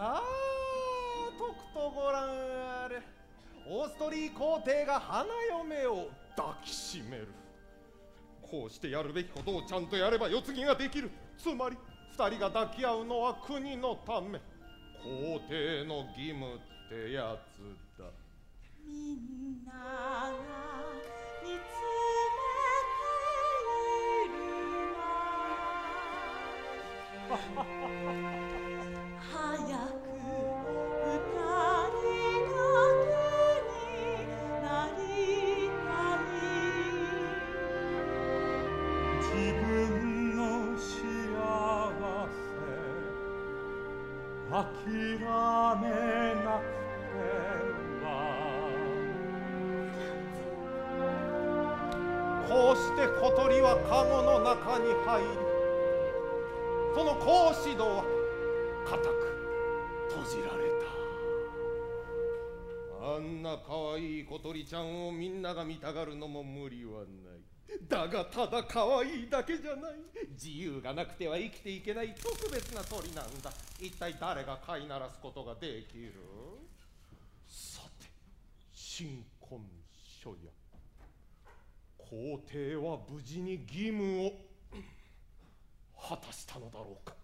さあとくとご覧あれ。オーストリー皇帝が花嫁を抱きしめる。こうしてやるべきことをちゃんとやれば世継ぎができる。つまり2人が抱き合うのは国のため。皇帝の義務ってやつだ。みんなが見つめているわ。諦めなくては。こうして小鳥は籠の中に入りその格子戸は固く閉じられた。んな可愛い小鳥ちゃんをみんなが見たがるのも無理はない。だがただ可愛いだけじゃない。自由がなくては生きていけない特別な鳥なんだ。一体誰が飼いならすことができる？さて新婚書や皇帝は無事に義務を果たしたのだろうか。